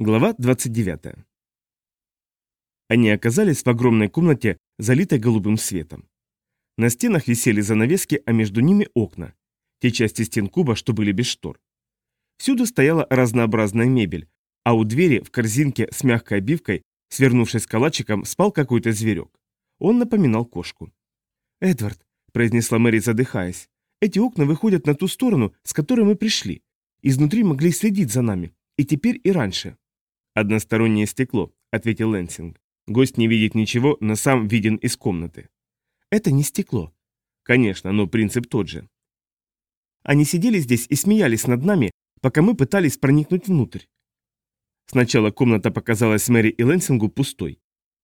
Глава 29. Они оказались в огромной комнате, залитой голубым светом. На стенах висели занавески, а между ними окна. Те части стен куба, что были без штор. Всюду стояла разнообразная мебель, а у двери в корзинке с мягкой обивкой, свернувшись калачиком, спал какой-то зверек. Он напоминал кошку. «Эдвард», — произнесла Мэри, задыхаясь, — «эти окна выходят на ту сторону, с которой мы пришли. Изнутри могли следить за нами, и теперь и раньше». «Одностороннее стекло», — ответил Лэнсинг. «Гость не видит ничего, но сам виден из комнаты». «Это не стекло». «Конечно, но принцип тот же». Они сидели здесь и смеялись над нами, пока мы пытались проникнуть внутрь. Сначала комната показалась Мэри и Лэнсингу пустой.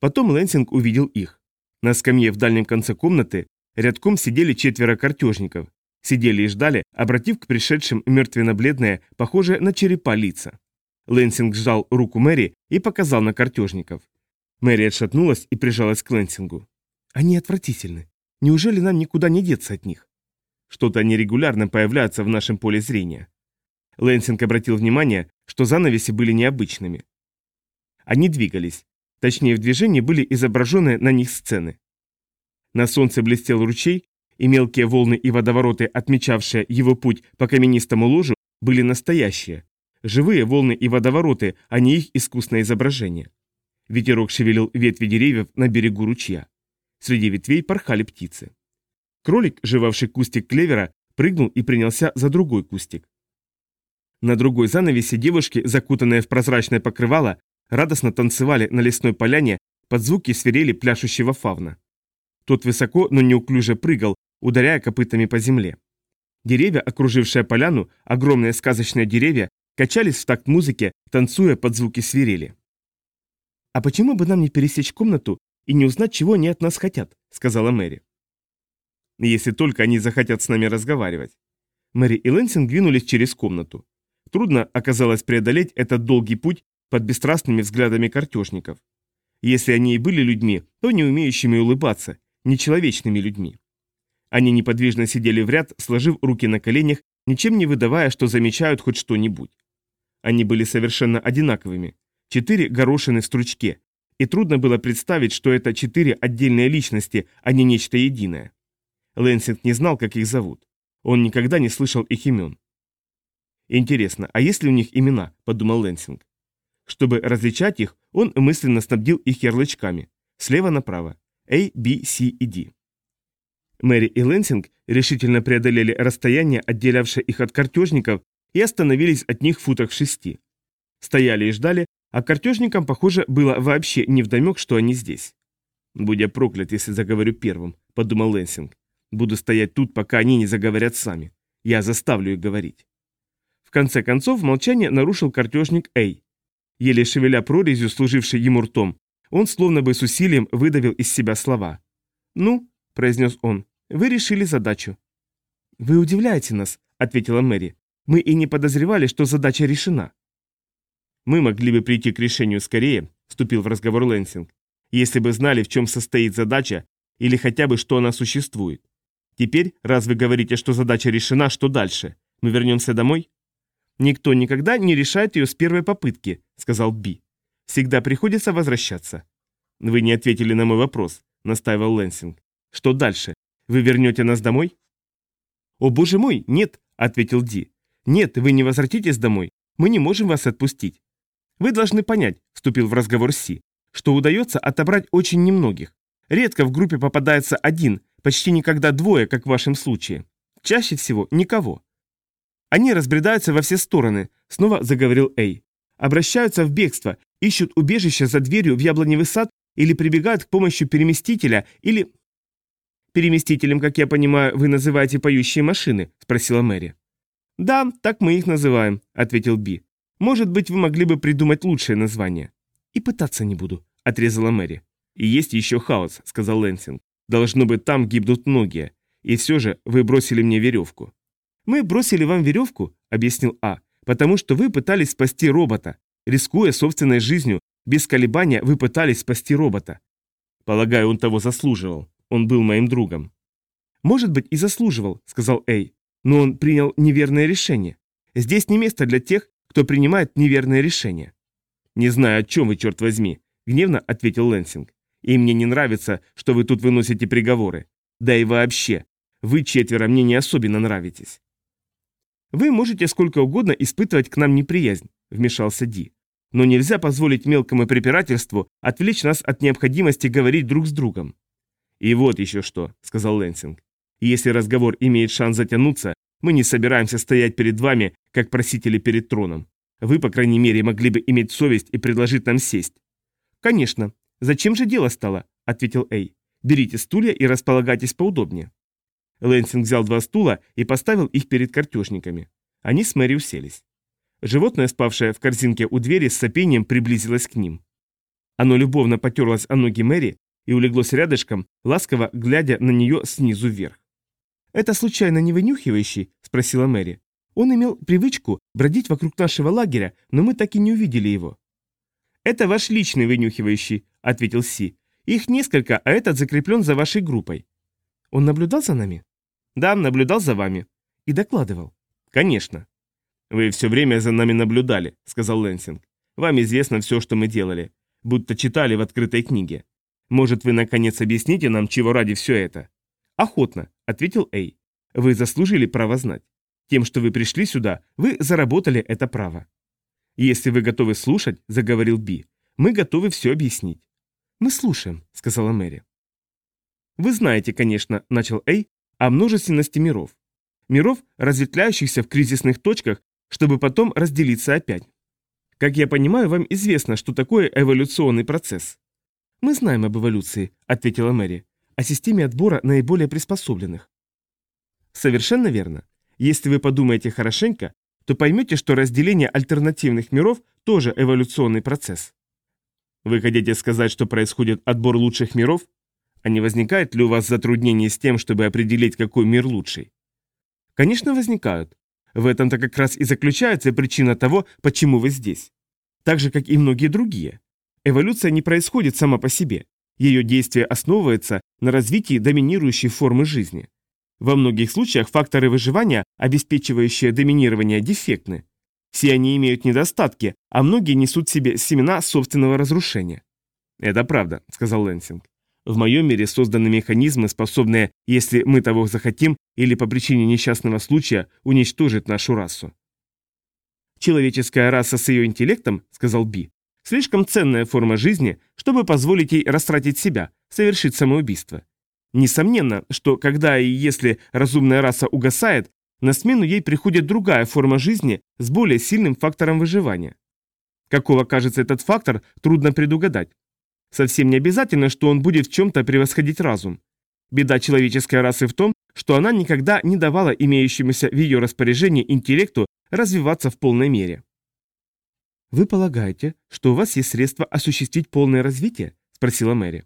Потом Лэнсинг увидел их. На скамье в дальнем конце комнаты рядком сидели четверо картежников. Сидели и ждали, обратив к пришедшим мертвенно-бледное, похожее на черепа лица. Лэнсинг сжал руку Мэри и показал на картежников. Мэри отшатнулась и прижалась к Лэнсингу. «Они отвратительны. Неужели нам никуда не деться от них?» Что-то они регулярно появляются в нашем поле зрения. Лэнсинг обратил внимание, что занавеси были необычными. Они двигались. Точнее, в движении были изображены на них сцены. На солнце блестел ручей, и мелкие волны и водовороты, отмечавшие его путь по каменистому ложу, были настоящие, Живые волны и водовороты, а не их искусное изображение. Ветерок шевелил ветви деревьев на берегу ручья. Среди ветвей порхали птицы. Кролик, жевавший кустик клевера, прыгнул и принялся за другой кустик. На другой занавесе девушки, закутанные в прозрачное покрывало, радостно танцевали на лесной поляне под звуки свирели пляшущего фавна. Тот высоко, но неуклюже прыгал, ударяя копытами по земле. Деревья, окружившие поляну, огромные сказочные деревья, качались в такт музыки, танцуя под звуки свирели. «А почему бы нам не пересечь комнату и не узнать, чего они от нас хотят?» — сказала Мэри. «Если только они захотят с нами разговаривать». Мэри и Лэнсинг двинулись через комнату. Трудно оказалось преодолеть этот долгий путь под бесстрастными взглядами картежников. Если они и были людьми, то не умеющими улыбаться, нечеловечными людьми. Они неподвижно сидели в ряд, сложив руки на коленях, ничем не выдавая, что замечают хоть что-нибудь. Они были совершенно одинаковыми. Четыре горошины в стручке. И трудно было представить, что это четыре отдельные личности, а не нечто единое. Лэнсинг не знал, как их зовут. Он никогда не слышал их имен. «Интересно, а есть ли у них имена?» – подумал Лэнсинг. Чтобы различать их, он мысленно снабдил их ярлычками. Слева направо. A, B, C и D. Мэри и Лэнсинг решительно преодолели расстояние, отделявшее их от картежников, и остановились от них в футах в шести. Стояли и ждали, а картежникам, похоже, было вообще невдомек, что они здесь. «Будь я проклят, если заговорю первым», — подумал Лэнсинг. «Буду стоять тут, пока они не заговорят сами. Я заставлю их говорить». В конце концов, молчание нарушил картежник Эй. Еле шевеля прорезью, служившей ему ртом, он словно бы с усилием выдавил из себя слова. «Ну», — произнес он, — «вы решили задачу». «Вы удивляете нас», — ответила Мэри. Мы и не подозревали, что задача решена. Мы могли бы прийти к решению скорее, вступил в разговор Лэнсинг, если бы знали, в чем состоит задача, или хотя бы, что она существует. Теперь, раз вы говорите, что задача решена, что дальше? Мы вернемся домой? Никто никогда не решает ее с первой попытки, сказал Би. Всегда приходится возвращаться. Вы не ответили на мой вопрос, настаивал Лэнсинг. Что дальше? Вы вернете нас домой? О боже мой, нет, ответил Ди. «Нет, вы не возвратитесь домой. Мы не можем вас отпустить. Вы должны понять», — вступил в разговор Си, «что удается отобрать очень немногих. Редко в группе попадается один, почти никогда двое, как в вашем случае. Чаще всего никого. Они разбредаются во все стороны, снова заговорил Эй. Обращаются в бегство, ищут убежище за дверью в яблоневый сад или прибегают к помощи переместителя или... Переместителем, как я понимаю, вы называете поющие машины, спросила Мэри. «Да, так мы их называем», — ответил Би. «Может быть, вы могли бы придумать лучшее название». «И пытаться не буду», — отрезала Мэри. «И есть еще хаос», — сказал Лэнсинг. «Должно быть, там гибнут многие. И все же вы бросили мне веревку». «Мы бросили вам веревку», — объяснил А, «потому что вы пытались спасти робота. Рискуя собственной жизнью, без колебания вы пытались спасти робота». «Полагаю, он того заслуживал. Он был моим другом». «Может быть, и заслуживал», — сказал Эй. Но он принял неверное решение. Здесь не место для тех, кто принимает неверное решение. «Не знаю, о чем вы, черт возьми», — гневно ответил Лэнсинг. «И мне не нравится, что вы тут выносите приговоры. Да и вообще, вы четверо мне не особенно нравитесь». «Вы можете сколько угодно испытывать к нам неприязнь», — вмешался Ди. «Но нельзя позволить мелкому препирательству отвлечь нас от необходимости говорить друг с другом». «И вот еще что», — сказал Лэнсинг. «Если разговор имеет шанс затянуться, мы не собираемся стоять перед вами, как просители перед троном. Вы, по крайней мере, могли бы иметь совесть и предложить нам сесть». «Конечно. Зачем же дело стало?» — ответил Эй. «Берите стулья и располагайтесь поудобнее». Лэнсинг взял два стула и поставил их перед картежниками. Они с Мэри уселись. Животное, спавшее в корзинке у двери, с сопением приблизилось к ним. Оно любовно потерлось о ноги Мэри и улеглось рядышком, ласково глядя на нее снизу вверх. «Это случайно не вынюхивающий?» – спросила Мэри. «Он имел привычку бродить вокруг нашего лагеря, но мы так и не увидели его». «Это ваш личный вынюхивающий», – ответил Си. «Их несколько, а этот закреплен за вашей группой». «Он наблюдал за нами?» «Да, наблюдал за вами». «И докладывал?» «Конечно». «Вы все время за нами наблюдали», — сказал Лэнсинг. «Вам известно все, что мы делали. Будто читали в открытой книге. Может, вы наконец объясните нам, чего ради все это?» «Охотно», — ответил Эй. «Вы заслужили право знать. Тем, что вы пришли сюда, вы заработали это право». «Если вы готовы слушать», — заговорил Би, — «мы готовы все объяснить». «Мы слушаем», — сказала Мэри. «Вы знаете, конечно», — начал Эй, — «о множественности миров. Миров, разветвляющихся в кризисных точках, чтобы потом разделиться опять. Как я понимаю, вам известно, что такое эволюционный процесс». «Мы знаем об эволюции», — ответила Мэри, — «о системе отбора наиболее приспособленных». «Совершенно верно. Если вы подумаете хорошенько, то поймете, что разделение альтернативных миров тоже эволюционный процесс. Вы хотите сказать, что происходит отбор лучших миров? А не возникает ли у вас затруднений с тем, чтобы определить, какой мир лучший? Конечно, возникают. В этом-то как раз и заключается причина того, почему вы здесь. Так же, как и многие другие. Эволюция не происходит сама по себе. Ее действие основывается на развитии доминирующей формы жизни. Во многих случаях факторы выживания, обеспечивающие доминирование, дефектны. Все они имеют недостатки, а многие несут в себе семена собственного разрушения. «Это правда», — сказал Лэнсинг. В моем мире созданы механизмы, способные, если мы того захотим или по причине несчастного случая, уничтожить нашу расу. «Человеческая раса с ее интеллектом, — сказал Би, — слишком ценная форма жизни, чтобы позволить ей растратить себя, совершить самоубийство. Несомненно, что когда и если разумная раса угасает, на смену ей приходит другая форма жизни с более сильным фактором выживания. Какого кажется этот фактор, трудно предугадать. Совсем не обязательно, что он будет в чем-то превосходить разум. Беда человеческой расы в том, что она никогда не давала имеющемуся в ее распоряжении интеллекту развиваться в полной мере. «Вы полагаете, что у вас есть средства осуществить полное развитие?» – спросила Мэри.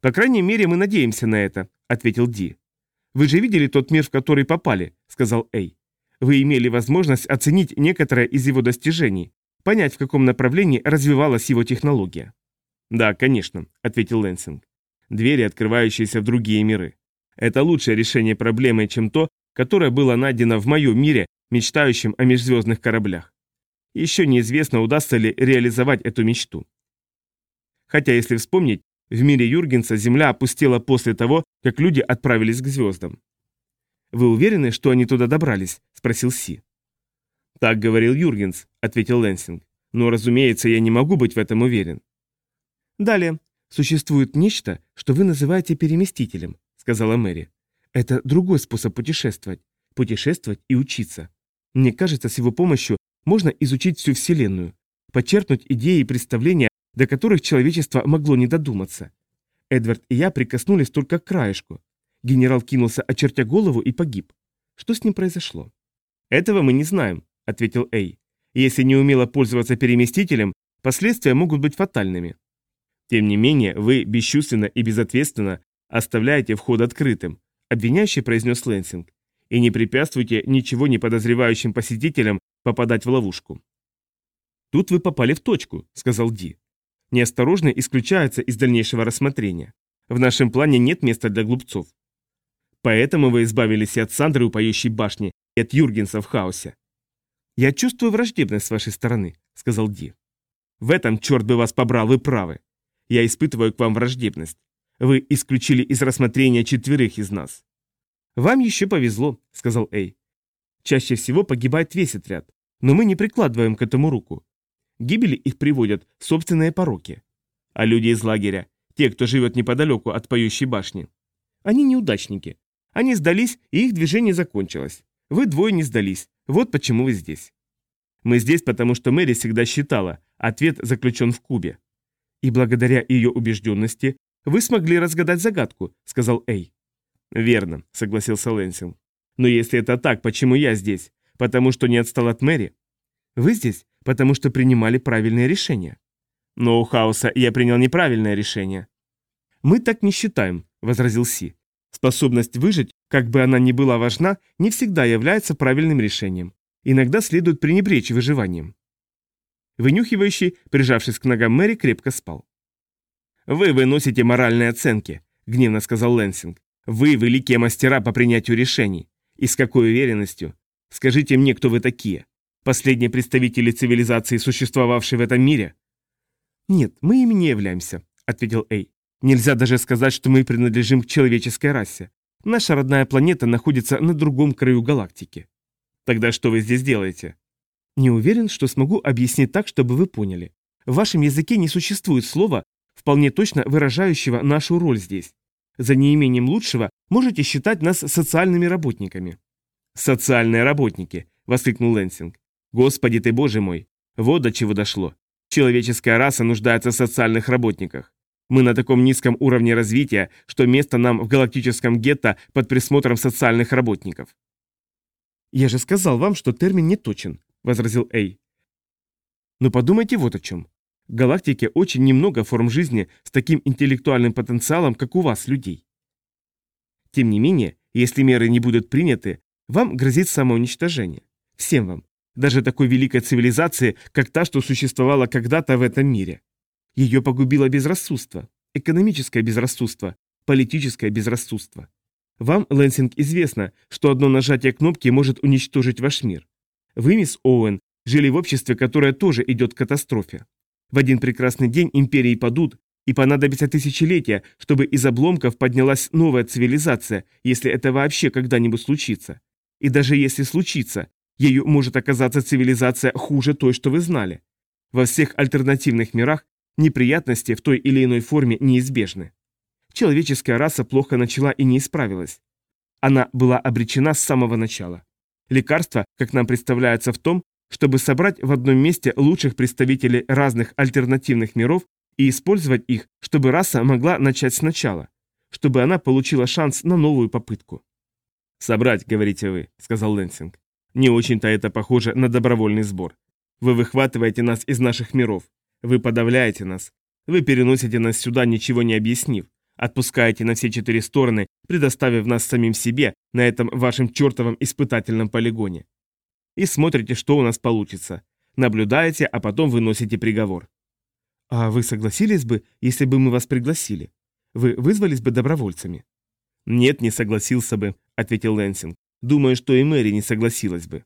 «По крайней мере, мы надеемся на это», – ответил Ди. «Вы же видели тот мир, в который попали», – сказал Эй. «Вы имели возможность оценить некоторые из его достижений, понять, в каком направлении развивалась его технология». «Да, конечно», — ответил Лэнсинг. «Двери, открывающиеся в другие миры. Это лучшее решение проблемы, чем то, которое было найдено в моем мире, мечтающем о межзвездных кораблях. Еще неизвестно, удастся ли реализовать эту мечту. Хотя, если вспомнить, в мире Юргенса Земля опустела после того, как люди отправились к звездам. «Вы уверены, что они туда добрались?» – спросил Си. «Так говорил Юргенс», – ответил Лэнсинг. «Но, разумеется, я не могу быть в этом уверен. «Далее. Существует нечто, что вы называете переместителем», — сказала Мэри. «Это другой способ путешествовать. Путешествовать и учиться. Мне кажется, с его помощью можно изучить всю Вселенную, подчеркнуть идеи и представления, до которых человечество могло не додуматься. Эдвард и я прикоснулись только к краешку. Генерал кинулся, очертя голову, и погиб. Что с ним произошло? «Этого мы не знаем», — ответил Эй. «Если не умело пользоваться переместителем, последствия могут быть фатальными. Тем не менее, вы бесчувственно и безответственно оставляете вход открытым, обвиняющий произнес Лэнсинг, и не препятствуйте ничего не подозревающим посетителям попадать в ловушку. Тут вы попали в точку, сказал Ди. Неосторожно исключается из дальнейшего рассмотрения. В нашем плане нет места для глупцов. Поэтому вы избавились и от Сандры у поющей башни, и от Юргенса в хаосе. Я чувствую враждебность с вашей стороны, сказал Ди. В этом, черт бы вас побрал, вы правы. Я испытываю к вам враждебность. Вы исключили из рассмотрения четверых из нас. Вам еще повезло, сказал Эй. Чаще всего погибает весь отряд, но мы не прикладываем к этому руку. Гибели их приводят собственные пороки. А люди из лагеря, те, кто живет неподалеку от поющей башни. Они неудачники. Они сдались, и их движение закончилось. Вы двое не сдались. Вот почему вы здесь. Мы здесь, потому что Мэри всегда считала, ответ заключен в кубе. И благодаря ее убежденности вы смогли разгадать загадку, сказал Эй. Верно, согласился Лэнсинг. Но если это так, почему я здесь? Потому что не отстал от Мэри? Вы здесь, потому что принимали правильные решения. Но у Хаоса я принял неправильное решение. Мы так не считаем, возразил Си. Способность выжить, как бы она ни была важна, не всегда является правильным решением. Иногда следует пренебречь выживанием. Вынюхивающий, прижавшись к ногам Мэри, крепко спал. «Вы выносите моральные оценки», — гневно сказал Лэнсинг. «Вы великие мастера по принятию решений. И с какой уверенностью? Скажите мне, кто вы такие? Последние представители цивилизации, существовавшей в этом мире?» «Нет, мы ими не являемся», — ответил Эй. «Нельзя даже сказать, что мы принадлежим к человеческой расе. Наша родная планета находится на другом краю галактики». «Тогда что вы здесь делаете?» «Не уверен, что смогу объяснить так, чтобы вы поняли. В вашем языке не существует слова, вполне точно выражающего нашу роль здесь. За неимением лучшего можете считать нас социальными работниками». «Социальные работники!» — воскликнул Лэнсинг. «Господи ты, боже мой! Вот до чего дошло. Человеческая раса нуждается в социальных работниках. Мы на таком низком уровне развития, что место нам в галактическом гетто под присмотром социальных работников». «Я же сказал вам, что термин не точен», — возразил Эй. «Но подумайте вот о чем. В галактике очень немного форм жизни с таким интеллектуальным потенциалом, как у вас, людей. Тем не менее, если меры не будут приняты, вам грозит самоуничтожение. Всем вам. Даже такой великой цивилизации, как та, что существовала когда-то в этом мире. Ее погубило безрассудство, экономическое безрассудство, политическое безрассудство. Вам, Лэнсинг, известно, что одно нажатие кнопки может уничтожить ваш мир. Вы, мисс Оуэн, жили в обществе, которое тоже идет к катастрофе. В один прекрасный день империи падут, и понадобится тысячелетия, чтобы из обломков поднялась новая цивилизация, если это вообще когда-нибудь случится. И даже если случится, ею может оказаться цивилизация хуже той, что вы знали. Во всех альтернативных мирах неприятности в той или иной форме неизбежны. Человеческая раса плохо начала и не исправилась. Она была обречена с самого начала. Лекарство, как нам представляется в том, чтобы собрать в одном месте лучших представителей разных альтернативных миров и использовать их, чтобы раса могла начать сначала, чтобы она получила шанс на новую попытку. «Собрать, говорите вы», — сказал Лэнсинг. «Не очень-то это похоже на добровольный сбор. Вы выхватываете нас из наших миров, вы подавляете нас, вы переносите нас сюда, ничего не объяснив, отпускаете на все четыре стороны, предоставив нас самим себе на этом вашем чертовом испытательном полигоне и смотрите, что у нас получится. Наблюдаете, а потом выносите приговор. А вы согласились бы, если бы мы вас пригласили? Вы вызвались бы добровольцами? Нет, не согласился бы, ответил Лэнсинг. Думаю, что и Мэри не согласилась бы.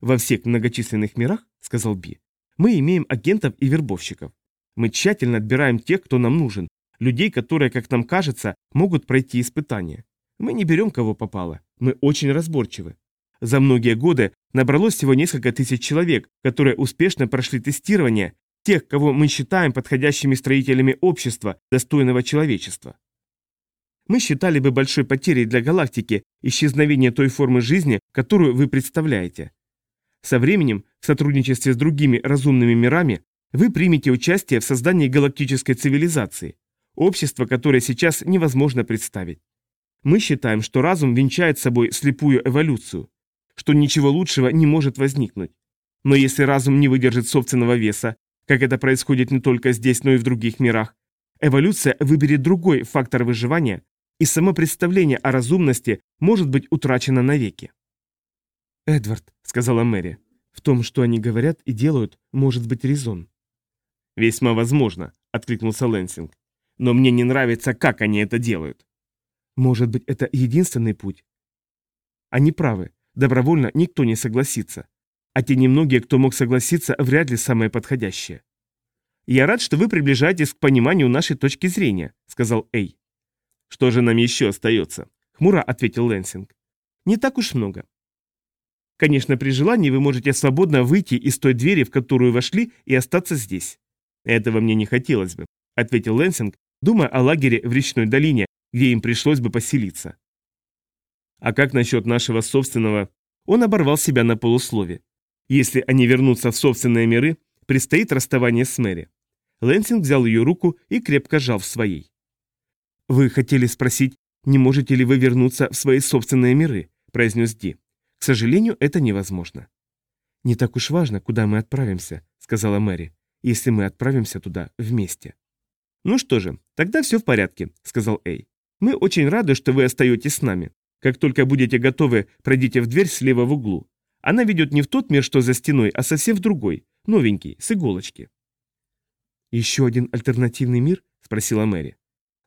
Во всех многочисленных мирах, сказал Би, мы имеем агентов и вербовщиков. Мы тщательно отбираем тех, кто нам нужен, людей, которые, как нам кажется, могут пройти испытания. Мы не берем кого попало, мы очень разборчивы. За многие годы набралось всего несколько тысяч человек, которые успешно прошли тестирование, тех, кого мы считаем подходящими строителями общества, достойного человечества. Мы считали бы большой потерей для галактики исчезновение той формы жизни, которую вы представляете. Со временем, в сотрудничестве с другими разумными мирами, вы примете участие в создании галактической цивилизации, общество, которое сейчас невозможно представить. Мы считаем, что разум венчает собой слепую эволюцию что ничего лучшего не может возникнуть. Но если разум не выдержит собственного веса, как это происходит не только здесь, но и в других мирах, эволюция выберет другой фактор выживания, и само представление о разумности может быть утрачено навеки. «Эдвард», — сказала Мэри, — «в том, что они говорят и делают, может быть резон». «Весьма возможно», — откликнулся Лэнсинг. «Но мне не нравится, как они это делают». «Может быть, это единственный путь?» «Они правы. Добровольно никто не согласится. А те немногие, кто мог согласиться, вряд ли самые подходящие. «Я рад, что вы приближаетесь к пониманию нашей точки зрения», — сказал Эй. «Что же нам еще остается?» — хмуро ответил Лэнсинг. «Не так уж много. Конечно, при желании вы можете свободно выйти из той двери, в которую вошли, и остаться здесь». «Этого мне не хотелось бы», — ответил Лэнсинг, думая о лагере в речной долине, где им пришлось бы поселиться. «А как насчет нашего собственного...» Он оборвал себя на полуслове. Если они вернутся в собственные миры, предстоит расставание с Мэри. Лэнсинг взял ее руку и крепко сжал в своей. «Вы хотели спросить, не можете ли вы вернуться в свои собственные миры?» – произнес Ди. «К сожалению, это невозможно». «Не так уж важно, куда мы отправимся», – сказала Мэри, «если мы отправимся туда вместе». «Ну что же, тогда все в порядке», – сказал Эй. «Мы очень рады, что вы остаетесь с нами. Как только будете готовы, пройдите в дверь слева в углу. Она ведет не в тот мир, что за стеной, а совсем в другой, новенький, с иголочки». «Еще один альтернативный мир?» – спросила Мэри.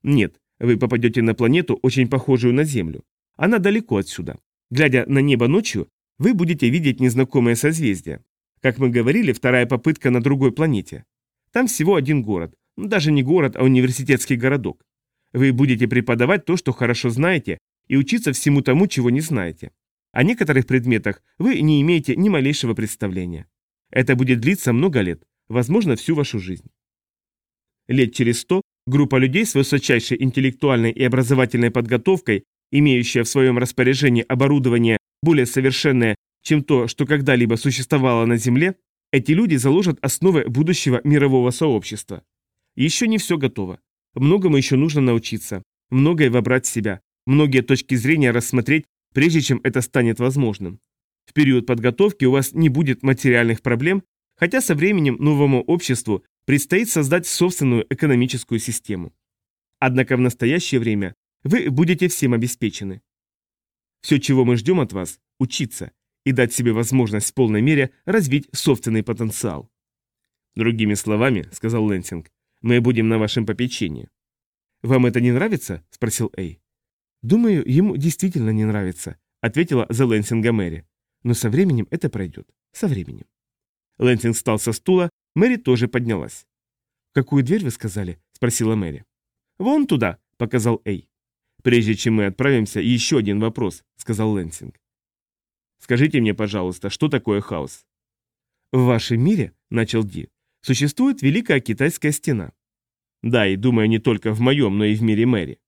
«Нет, вы попадете на планету, очень похожую на Землю. Она далеко отсюда. Глядя на небо ночью, вы будете видеть незнакомые созвездия. Как мы говорили, вторая попытка на другой планете. Там всего один город. Ну, даже не город, а университетский городок. Вы будете преподавать то, что хорошо знаете, и учиться всему тому, чего не знаете. О некоторых предметах вы не имеете ни малейшего представления. Это будет длиться много лет, возможно, всю вашу жизнь. Лет через сто группа людей с высочайшей интеллектуальной и образовательной подготовкой, имеющая в своем распоряжении оборудование более совершенное, чем то, что когда-либо существовало на Земле, эти люди заложат основы будущего мирового сообщества. Еще не все готово. Многому еще нужно научиться, многое вобрать в себя, многие точки зрения рассмотреть, прежде чем это станет возможным. В период подготовки у вас не будет материальных проблем, хотя со временем новому обществу предстоит создать собственную экономическую систему. Однако в настоящее время вы будете всем обеспечены. Все, чего мы ждем от вас – учиться и дать себе возможность в полной мере развить собственный потенциал. Другими словами, сказал Лэнсинг, мы будем на вашем попечении. «Вам это не нравится?» – спросил A. «Думаю, ему действительно не нравится», – ответила за Лэнсинга Мэри. «Но со временем это пройдет. Со временем». Лэнсинг встал со стула, Мэри тоже поднялась. «Какую дверь вы сказали?» – спросила Мэри. «Вон туда», – показал A. «Прежде чем мы отправимся, еще один вопрос», – сказал Лэнсинг. «Скажите мне, пожалуйста, что такое хаос?» «В вашем мире», – начал Ди, – «существует Великая Китайская стена». «Да, и думаю, не только в моем, но и в мире Мэри».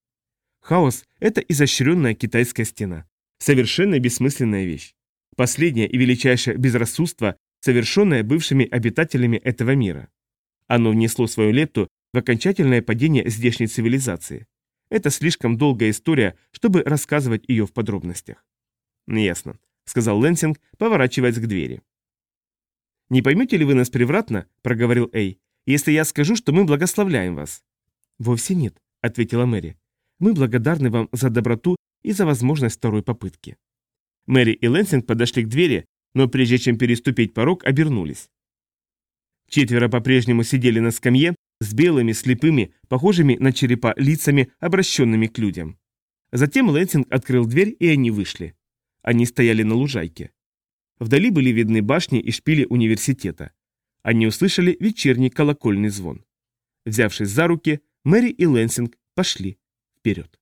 «Хаос – это изощренная китайская стена. Совершенно бессмысленная вещь. Последнее и величайшее безрассудство, совершенное бывшими обитателями этого мира. Оно внесло свою лепту в окончательное падение здешней цивилизации. Это слишком долгая история, чтобы рассказывать ее в подробностях. «Ясно», — сказал Лэнсинг, поворачиваясь к двери. «Не поймете ли вы нас превратно?» — проговорил Эй. «Если я скажу, что мы благословляем вас». «Вовсе нет», — ответила Мэри. «Мы благодарны вам за доброту и за возможность второй попытки». Мэри и Лэнсинг подошли к двери, но прежде чем переступить порог, обернулись. Четверо по-прежнему сидели на скамье с белыми, слепыми, похожими на черепа лицами, обращенными к людям. Затем Лэнсинг открыл дверь, и они вышли. Они стояли на лужайке. Вдали были видны башни и шпили университета. Они услышали вечерний колокольный звон. Взявшись за руки, Мэри и Лэнсинг пошли вперед.